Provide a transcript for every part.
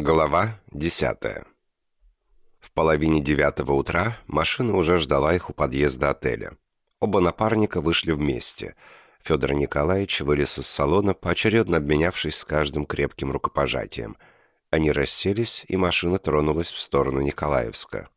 Глава десятая. В половине девятого утра машина уже ждала их у подъезда отеля. Оба напарника вышли вместе. Федор Николаевич вылез из салона, поочередно обменявшись с каждым крепким рукопожатием. Они расселись, и машина тронулась в сторону Николаевска.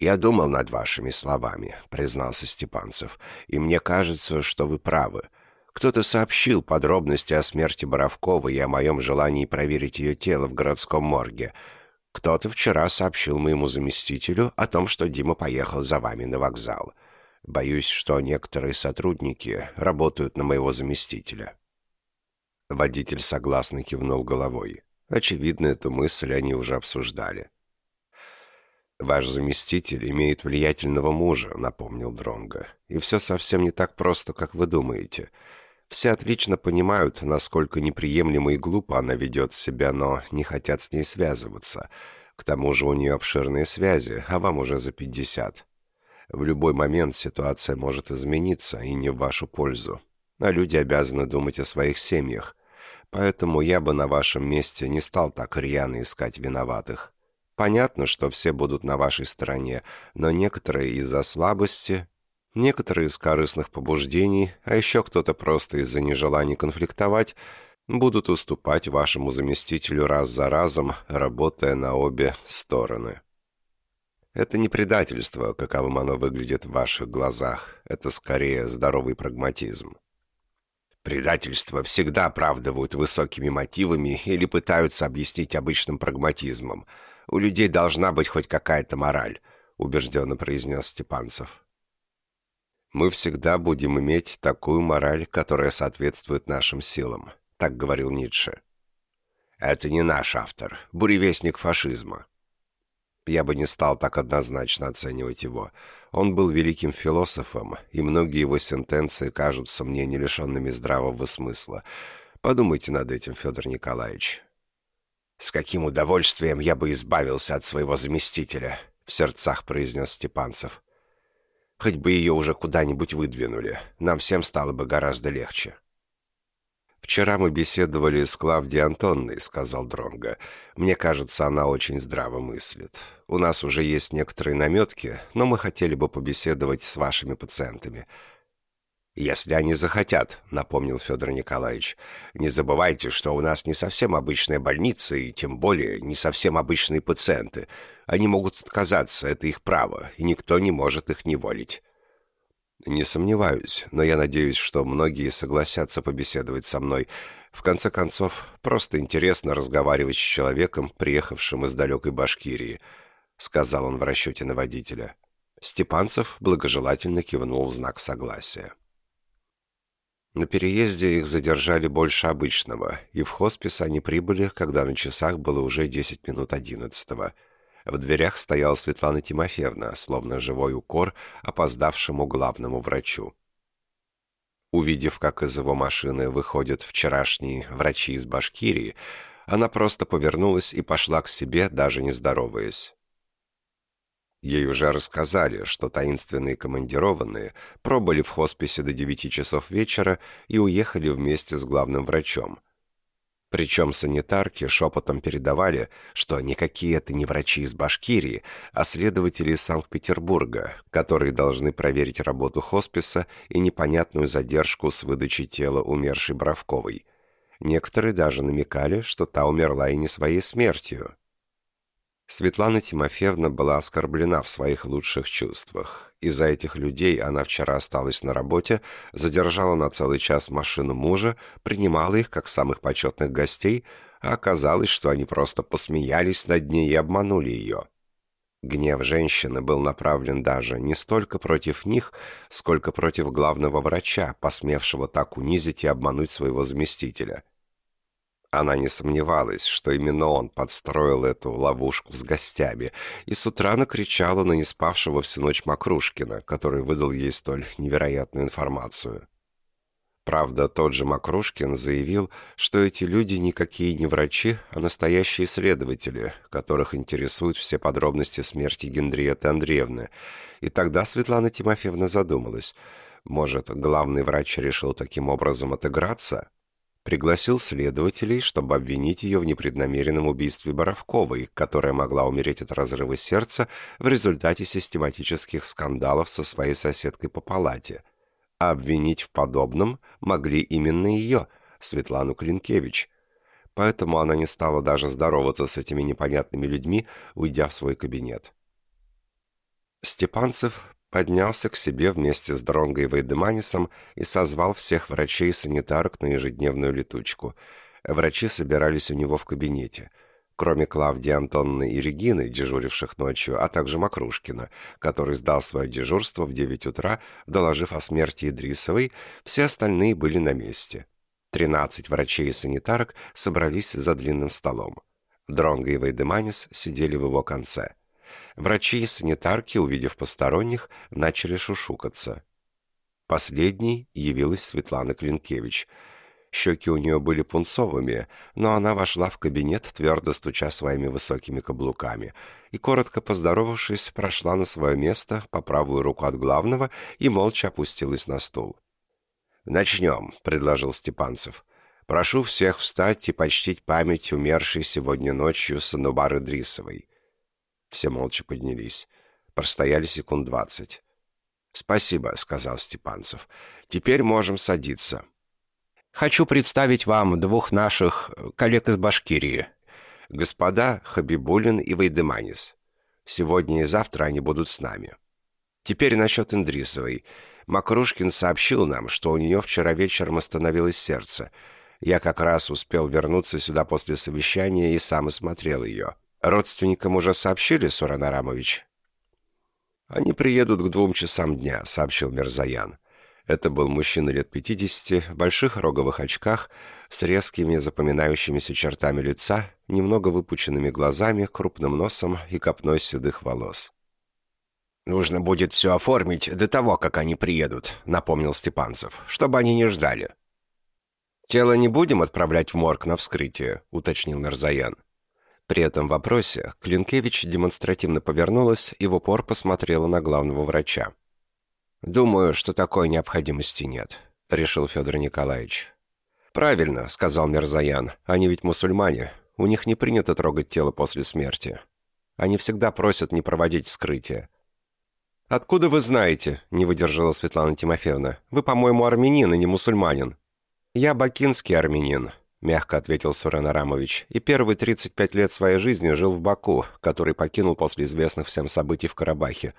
«Я думал над вашими словами», — признался Степанцев, «и мне кажется, что вы правы». Кто-то сообщил подробности о смерти Боровковой и о моем желании проверить ее тело в городском морге. Кто-то вчера сообщил моему заместителю о том, что Дима поехал за вами на вокзал. Боюсь, что некоторые сотрудники работают на моего заместителя». Водитель согласно кивнул головой. Очевидно, эту мысль они уже обсуждали. «Ваш заместитель имеет влиятельного мужа», — напомнил Дронга. «И все совсем не так просто, как вы думаете. Все отлично понимают, насколько неприемлемо и глупо она ведет себя, но не хотят с ней связываться. К тому же у нее обширные связи, а вам уже за пятьдесят. В любой момент ситуация может измениться и не в вашу пользу. А люди обязаны думать о своих семьях. Поэтому я бы на вашем месте не стал так рьяно искать виноватых. Понятно, что все будут на вашей стороне, но некоторые из-за слабости Некоторые из корыстных побуждений, а еще кто-то просто из-за нежелания конфликтовать, будут уступать вашему заместителю раз за разом, работая на обе стороны. Это не предательство, каковым оно выглядит в ваших глазах. Это скорее здоровый прагматизм. Предательство всегда оправдывают высокими мотивами или пытаются объяснить обычным прагматизмом. У людей должна быть хоть какая-то мораль, убежденно произнес Степанцев мы всегда будем иметь такую мораль, которая соответствует нашим силам», — так говорил Ницше. «Это не наш автор, буревестник фашизма». Я бы не стал так однозначно оценивать его. Он был великим философом, и многие его сентенции кажутся мне не лишенными здравого смысла. Подумайте над этим, Федор Николаевич. «С каким удовольствием я бы избавился от своего заместителя», — в сердцах произнес Степанцев. Хоть бы ее уже куда-нибудь выдвинули. Нам всем стало бы гораздо легче. «Вчера мы беседовали с Клавдией Антонной», — сказал Дронга. «Мне кажется, она очень здраво мыслит. У нас уже есть некоторые наметки, но мы хотели бы побеседовать с вашими пациентами. «Если они захотят», — напомнил Федор Николаевич. «Не забывайте, что у нас не совсем обычная больница, и тем более не совсем обычные пациенты. Они могут отказаться, это их право, и никто не может их неволить». «Не сомневаюсь, но я надеюсь, что многие согласятся побеседовать со мной. В конце концов, просто интересно разговаривать с человеком, приехавшим из далекой Башкирии», — сказал он в расчете на водителя. Степанцев благожелательно кивнул в знак согласия. На переезде их задержали больше обычного, и в хоспис они прибыли, когда на часах было уже 10 минут одиннадцатого. В дверях стояла Светлана Тимофеевна, словно живой укор опоздавшему главному врачу. Увидев, как из его машины выходят вчерашние врачи из Башкирии, она просто повернулась и пошла к себе, даже не здороваясь. Ей уже рассказали, что таинственные командированные пробыли в хосписе до девяти часов вечера и уехали вместе с главным врачом. Причем санитарки шепотом передавали, что никакие это не врачи из Башкирии, а следователи из Санкт-Петербурга, которые должны проверить работу хосписа и непонятную задержку с выдачей тела умершей Бравковой. Некоторые даже намекали, что та умерла и не своей смертью, Светлана Тимофеевна была оскорблена в своих лучших чувствах. Из-за этих людей она вчера осталась на работе, задержала на целый час машину мужа, принимала их как самых почетных гостей, а оказалось, что они просто посмеялись над ней и обманули ее. Гнев женщины был направлен даже не столько против них, сколько против главного врача, посмевшего так унизить и обмануть своего заместителя – она не сомневалась, что именно он подстроил эту ловушку с гостями, и с утра накричала на неспавшего всю ночь Макрушкина, который выдал ей столь невероятную информацию. Правда, тот же Макрушкин заявил, что эти люди никакие не врачи, а настоящие следователи, которых интересуют все подробности смерти Генриетты Андреевны. И тогда Светлана Тимофеевна задумалась, может, главный врач решил таким образом отыграться? Пригласил следователей, чтобы обвинить ее в непреднамеренном убийстве Боровковой, которая могла умереть от разрыва сердца в результате систематических скандалов со своей соседкой по палате. А обвинить в подобном могли именно ее, Светлану Клинкевич. Поэтому она не стала даже здороваться с этими непонятными людьми, уйдя в свой кабинет. Степанцев поднялся к себе вместе с Дронгой Вейдеманисом и созвал всех врачей и санитарок на ежедневную летучку. Врачи собирались у него в кабинете. Кроме Клавдии Антонны и Регины, дежуривших ночью, а также Макрушкина, который сдал свое дежурство в 9 утра, доложив о смерти Идрисовой, все остальные были на месте. Тринадцать врачей и санитарок собрались за длинным столом. Дронго и Вейдеманис сидели в его конце. Врачи и санитарки, увидев посторонних, начали шушукаться. Последней явилась Светлана Клинкевич. Щеки у нее были пунцовыми, но она вошла в кабинет, твердо стуча своими высокими каблуками, и, коротко поздоровавшись, прошла на свое место по правую руку от главного и молча опустилась на стул. «Начнем», — предложил Степанцев. «Прошу всех встать и почтить память умершей сегодня ночью Санубары Дрисовой. Все молча поднялись. Простояли секунд двадцать. «Спасибо», — сказал Степанцев. «Теперь можем садиться». «Хочу представить вам двух наших коллег из Башкирии. Господа Хабибулин и Вайдеманис. Сегодня и завтра они будут с нами. Теперь насчет Индрисовой. Макрушкин сообщил нам, что у нее вчера вечером остановилось сердце. Я как раз успел вернуться сюда после совещания и сам осмотрел ее. Родственникам уже сообщили, Суран Арамович?» «Они приедут к двум часам дня», — сообщил Мерзаян. Это был мужчина лет пятидесяти, в больших роговых очках, с резкими запоминающимися чертами лица, немного выпученными глазами, крупным носом и копной седых волос. «Нужно будет все оформить до того, как они приедут», — напомнил Степанцев, — «чтобы они не ждали». «Тело не будем отправлять в морг на вскрытие», — уточнил Мерзаян. При этом вопросе Клинкевич демонстративно повернулась и в упор посмотрела на главного врача. «Думаю, что такой необходимости нет», — решил Федор Николаевич. «Правильно», — сказал Мерзаян. «Они ведь мусульмане. У них не принято трогать тело после смерти. Они всегда просят не проводить вскрытие». «Откуда вы знаете?» — не выдержала Светлана Тимофеевна. «Вы, по-моему, армянин и не мусульманин». «Я бакинский армянин», — мягко ответил Сурен Арамович, и первые 35 лет своей жизни жил в Баку, который покинул после известных всем событий в Карабахе.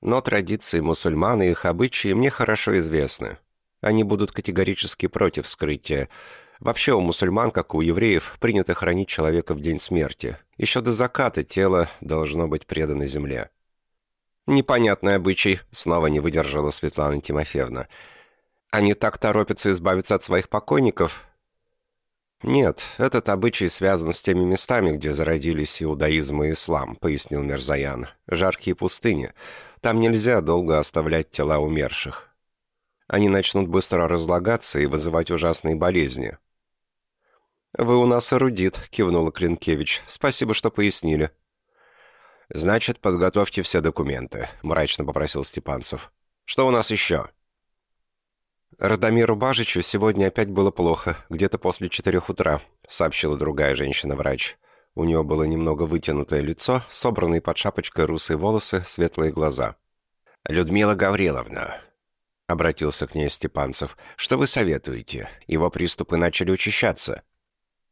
Но традиции мусульман и их обычаи мне хорошо известны. Они будут категорически против вскрытия. Вообще у мусульман, как у евреев, принято хранить человека в день смерти. Еще до заката тело должно быть предано земле. «Непонятный обычай», — снова не выдержала Светлана Тимофеевна. «Они так торопятся избавиться от своих покойников, «Нет, этот обычай связан с теми местами, где зародились иудаизм и ислам», — пояснил Мерзаян. «Жаркие пустыни. Там нельзя долго оставлять тела умерших. Они начнут быстро разлагаться и вызывать ужасные болезни». «Вы у нас эрудит», — кивнула Клинкевич. «Спасибо, что пояснили». «Значит, подготовьте все документы», — мрачно попросил Степанцев. «Что у нас еще?» «Радомиру Бажичу сегодня опять было плохо, где-то после четырех утра», — сообщила другая женщина-врач. У нее было немного вытянутое лицо, собранные под шапочкой русые волосы, светлые глаза. «Людмила Гавриловна», — обратился к ней Степанцев, — «что вы советуете? Его приступы начали учащаться».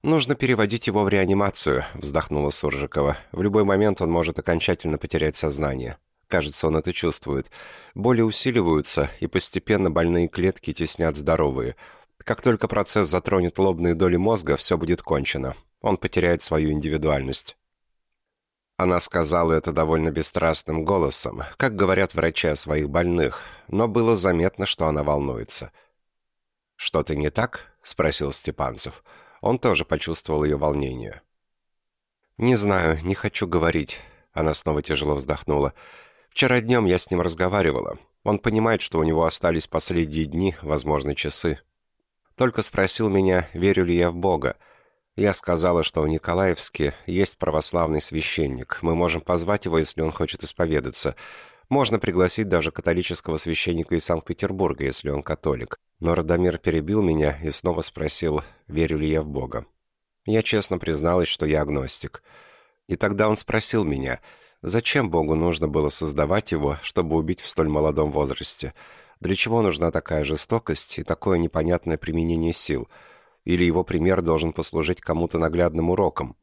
«Нужно переводить его в реанимацию», — вздохнула Суржикова. «В любой момент он может окончательно потерять сознание». Кажется, он это чувствует. Боли усиливаются, и постепенно больные клетки теснят здоровые. Как только процесс затронет лобные доли мозга, все будет кончено. Он потеряет свою индивидуальность. Она сказала это довольно бесстрастным голосом, как говорят врачи о своих больных, но было заметно, что она волнуется. «Что-то не так?» — спросил Степанцев. Он тоже почувствовал ее волнение. «Не знаю, не хочу говорить». Она снова тяжело вздохнула. Вчера днем я с ним разговаривала. Он понимает, что у него остались последние дни, возможно, часы. Только спросил меня, верю ли я в Бога. Я сказала, что в Николаевске есть православный священник. Мы можем позвать его, если он хочет исповедаться. Можно пригласить даже католического священника из Санкт-Петербурга, если он католик. Но Радомир перебил меня и снова спросил, верю ли я в Бога. Я честно призналась, что я агностик. И тогда он спросил меня, зачем Богу нужно было создавать его, чтобы убить в столь молодом возрасте? Для чего нужна такая жестокость и такое непонятное применение сил? Или его пример должен послужить кому-то наглядным уроком?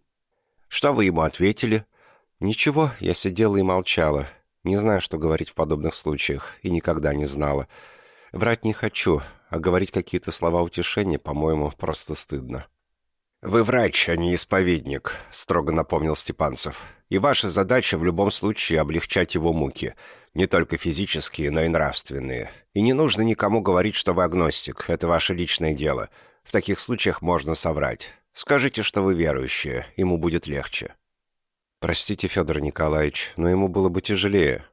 Что вы ему ответили? Ничего, я сидела и молчала. Не знаю, что говорить в подобных случаях, и никогда не знала. Врать не хочу, а говорить какие-то слова утешения, по-моему, просто стыдно. «Вы врач, а не исповедник», — строго напомнил Степанцев. «И ваша задача в любом случае облегчать его муки, не только физические, но и нравственные. И не нужно никому говорить, что вы агностик, это ваше личное дело. В таких случаях можно соврать. Скажите, что вы верующие, ему будет легче». «Простите, Федор Николаевич, но ему было бы тяжелее.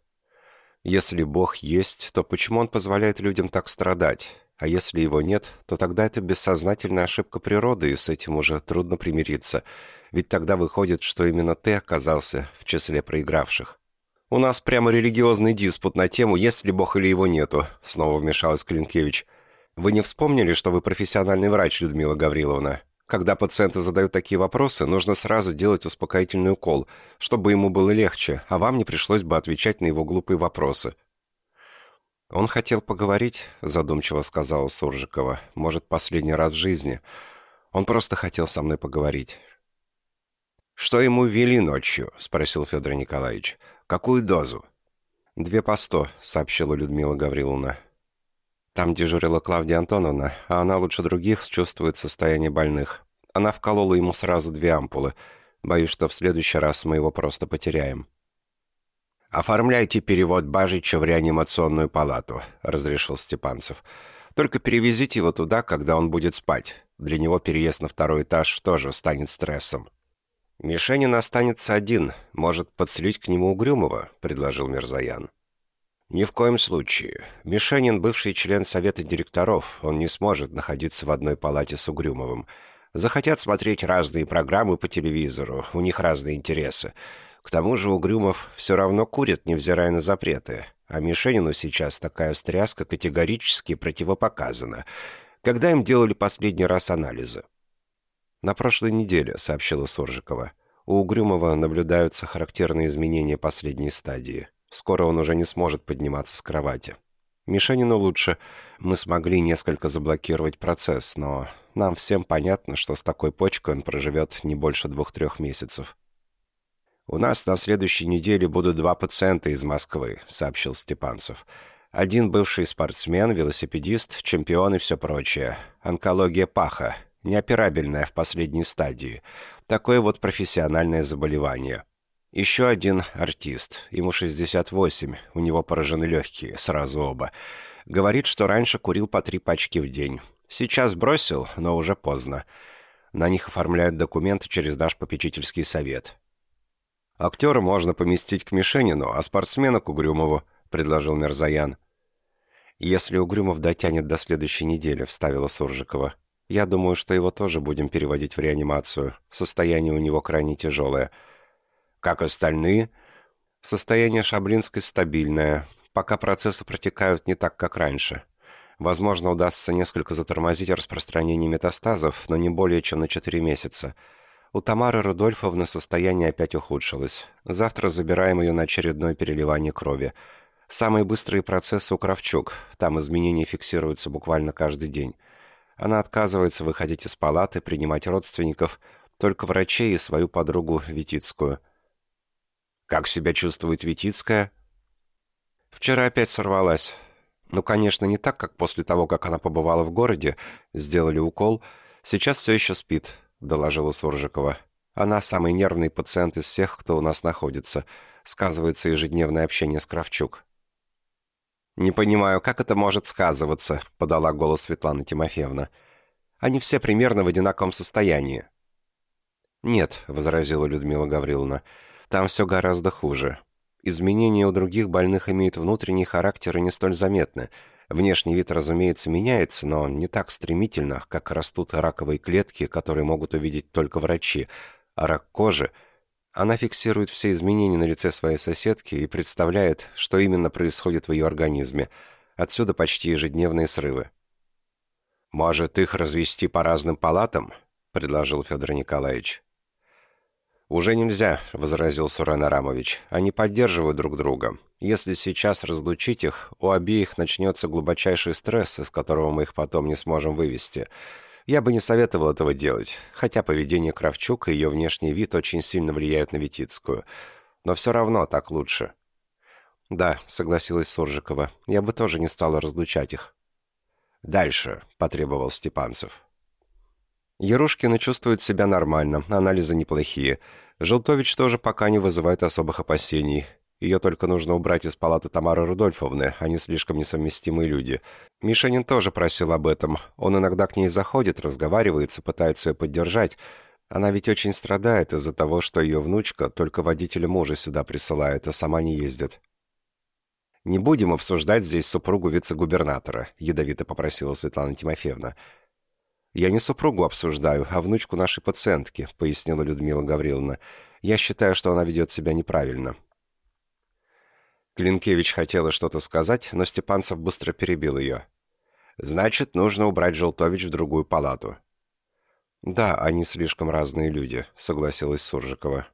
Если Бог есть, то почему он позволяет людям так страдать? А если его нет, то тогда это бессознательная ошибка природы, и с этим уже трудно примириться. Ведь тогда выходит, что именно ты оказался в числе проигравших. «У нас прямо религиозный диспут на тему, есть ли Бог или его нету», — снова вмешалась Клинкевич. «Вы не вспомнили, что вы профессиональный врач, Людмила Гавриловна? Когда пациенты задают такие вопросы, нужно сразу делать успокоительный укол, чтобы ему было легче, а вам не пришлось бы отвечать на его глупые вопросы». «Он хотел поговорить», — задумчиво сказала Суржикова. «Может, последний раз в жизни. Он просто хотел со мной поговорить». «Что ему ввели ночью?» — спросил Федор Николаевич. «Какую дозу?» «Две по сто», — сообщила Людмила Гавриловна. Там дежурила Клавдия Антоновна, а она лучше других чувствует состояние больных. Она вколола ему сразу две ампулы. Боюсь, что в следующий раз мы его просто потеряем. «Оформляйте перевод Бажича в реанимационную палату», — разрешил Степанцев. «Только перевезите его туда, когда он будет спать. Для него переезд на второй этаж тоже станет стрессом». «Мишенин останется один. Может, подселить к нему Угрюмова?» — предложил Мирзаян. «Ни в коем случае. Мишенин — бывший член совета директоров. Он не сможет находиться в одной палате с Угрюмовым. Захотят смотреть разные программы по телевизору. У них разные интересы. К тому же Угрюмов все равно курит, невзирая на запреты. А Мишенину сейчас такая встряска категорически противопоказана. Когда им делали последний раз анализы? «На прошлой неделе», — сообщила Суржикова. «У Угрюмова наблюдаются характерные изменения последней стадии. Скоро он уже не сможет подниматься с кровати. Мишенину лучше. Мы смогли несколько заблокировать процесс, но нам всем понятно, что с такой почкой он проживет не больше двух-трех месяцев. «У нас на следующей неделе будут два пациента из Москвы», — сообщил Степанцев. «Один бывший спортсмен, велосипедист, чемпион и все прочее. Онкология паха, неоперабельная в последней стадии. Такое вот профессиональное заболевание. Еще один артист, ему 68, у него поражены легкие, сразу оба. Говорит, что раньше курил по три пачки в день. Сейчас бросил, но уже поздно. На них оформляют документы через наш попечительский совет. «Актера можно поместить к Мишенину, а спортсмена к Угрюмову», — предложил Мерзаян. «Если Угрюмов дотянет до следующей недели», — вставила Суржикова. «Я думаю, что его тоже будем переводить в реанимацию. Состояние у него крайне тяжелое». «Как остальные?» «Состояние Шаблинской стабильное. Пока процессы протекают не так, как раньше. Возможно, удастся несколько затормозить распространение метастазов, но не более чем на 4 месяца». У Тамары Рудольфовны состояние опять ухудшилось. Завтра забираем ее на очередное переливание крови. Самые быстрые процессы у Кравчук. Там изменения фиксируются буквально каждый день. Она отказывается выходить из палаты, принимать родственников, только врачей и свою подругу Витицкую. «Как себя чувствует Витицкая?» «Вчера опять сорвалась. Ну, конечно, не так, как после того, как она побывала в городе, сделали укол. Сейчас все еще спит. — доложила Суржикова. «Она самый нервный пациент из всех, кто у нас находится. Сказывается ежедневное общение с Кравчук». «Не понимаю, как это может сказываться?» — подала голос Светлана Тимофеевна. «Они все примерно в одинаковом состоянии». «Нет», — возразила Людмила Гавриловна, — «там все гораздо хуже. Изменения у других больных имеют внутренний характер и не столь заметны. Внешний вид, разумеется, меняется, но не так стремительно, как растут раковые клетки, которые могут увидеть только врачи. А рак кожи... Она фиксирует все изменения на лице своей соседки и представляет, что именно происходит в ее организме. Отсюда почти ежедневные срывы. «Может, их развести по разным палатам?» — предложил Федор Николаевич. «Уже нельзя», — возразил Сурен Арамович. «Они поддерживают друг друга. Если сейчас разлучить их, у обеих начнется глубочайший стресс, из которого мы их потом не сможем вывести. Я бы не советовал этого делать, хотя поведение Кравчук и ее внешний вид очень сильно влияют на Витицкую. Но все равно так лучше». «Да», — согласилась Суржикова. «Я бы тоже не стала разлучать их». «Дальше», — потребовал Степанцев. Ярушкина чувствует себя нормально, анализы неплохие. Желтович тоже пока не вызывает особых опасений. Ее только нужно убрать из палаты Тамары Рудольфовны, они слишком несовместимые люди. Мишенин тоже просил об этом. Он иногда к ней заходит, разговаривается, пытается ее поддержать. Она ведь очень страдает из-за того, что ее внучка только водителя мужа сюда присылает, а сама не ездит. «Не будем обсуждать здесь супругу вице-губернатора», — ядовито попросила Светлана Тимофеевна. «Я не супругу обсуждаю, а внучку нашей пациентки», — пояснила Людмила Гавриловна. «Я считаю, что она ведет себя неправильно». Клинкевич хотела что-то сказать, но Степанцев быстро перебил ее. «Значит, нужно убрать Желтович в другую палату». «Да, они слишком разные люди», — согласилась Суржикова.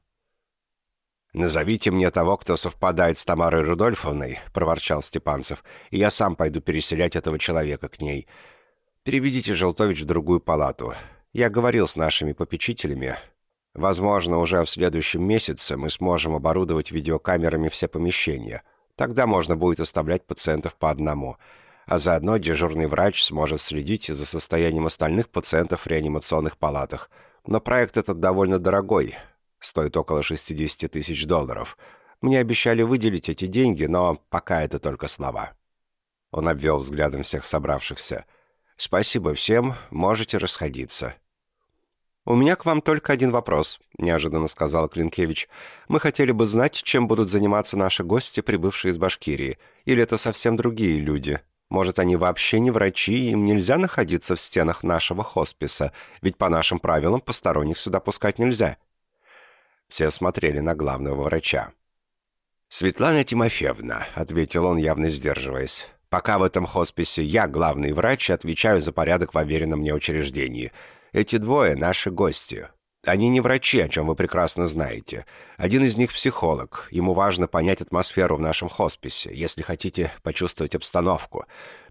«Назовите мне того, кто совпадает с Тамарой Рудольфовной», — проворчал Степанцев, «и я сам пойду переселять этого человека к ней. Переведите Желтович в другую палату. Я говорил с нашими попечителями. Возможно, уже в следующем месяце мы сможем оборудовать видеокамерами все помещения. Тогда можно будет оставлять пациентов по одному. А заодно дежурный врач сможет следить за состоянием остальных пациентов в реанимационных палатах. Но проект этот довольно дорогой. Стоит около 60 тысяч долларов. Мне обещали выделить эти деньги, но пока это только слова. Он обвел взглядом всех собравшихся. «Спасибо всем, можете расходиться». «У меня к вам только один вопрос», — неожиданно сказал Клинкевич. «Мы хотели бы знать, чем будут заниматься наши гости, прибывшие из Башкирии. Или это совсем другие люди? Может, они вообще не врачи, и им нельзя находиться в стенах нашего хосписа, ведь по нашим правилам посторонних сюда пускать нельзя». Все смотрели на главного врача. «Светлана Тимофеевна», — ответил он, явно сдерживаясь. Пока в этом хосписе я главный врач и отвечаю за порядок в уверенном мне учреждении. Эти двое — наши гости. Они не врачи, о чем вы прекрасно знаете. Один из них психолог. Ему важно понять атмосферу в нашем хосписе, если хотите почувствовать обстановку.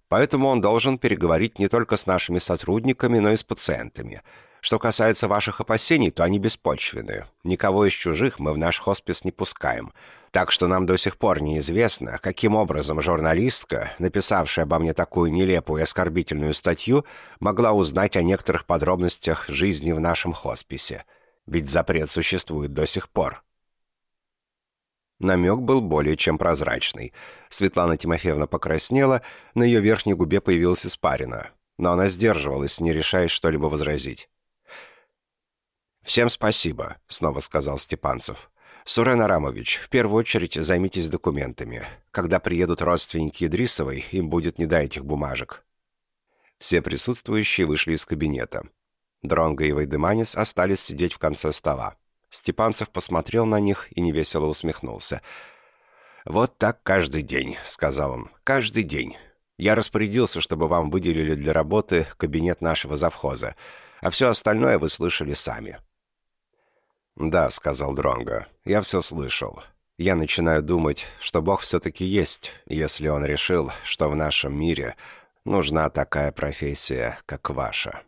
Поэтому он должен переговорить не только с нашими сотрудниками, но и с пациентами. Что касается ваших опасений, то они беспочвенные. Никого из чужих мы в наш хоспис не пускаем. Так что нам до сих пор неизвестно, каким образом журналистка, написавшая обо мне такую нелепую и оскорбительную статью, могла узнать о некоторых подробностях жизни в нашем хосписе. Ведь запрет существует до сих пор. Намек был более чем прозрачный. Светлана Тимофеевна покраснела, на ее верхней губе появилась испарина. Но она сдерживалась, не решаясь что-либо возразить. «Всем спасибо», — снова сказал Степанцев. «Сурен Арамович, в первую очередь займитесь документами. Когда приедут родственники Идрисовой, им будет не до этих бумажек». Все присутствующие вышли из кабинета. Дронго и Вайдеманис остались сидеть в конце стола. Степанцев посмотрел на них и невесело усмехнулся. «Вот так каждый день», — сказал он. «Каждый день. Я распорядился, чтобы вам выделили для работы кабинет нашего завхоза, а все остальное вы слышали сами». «Да», — сказал Дронго, — «я все слышал. Я начинаю думать, что Бог все-таки есть, если Он решил, что в нашем мире нужна такая профессия, как ваша».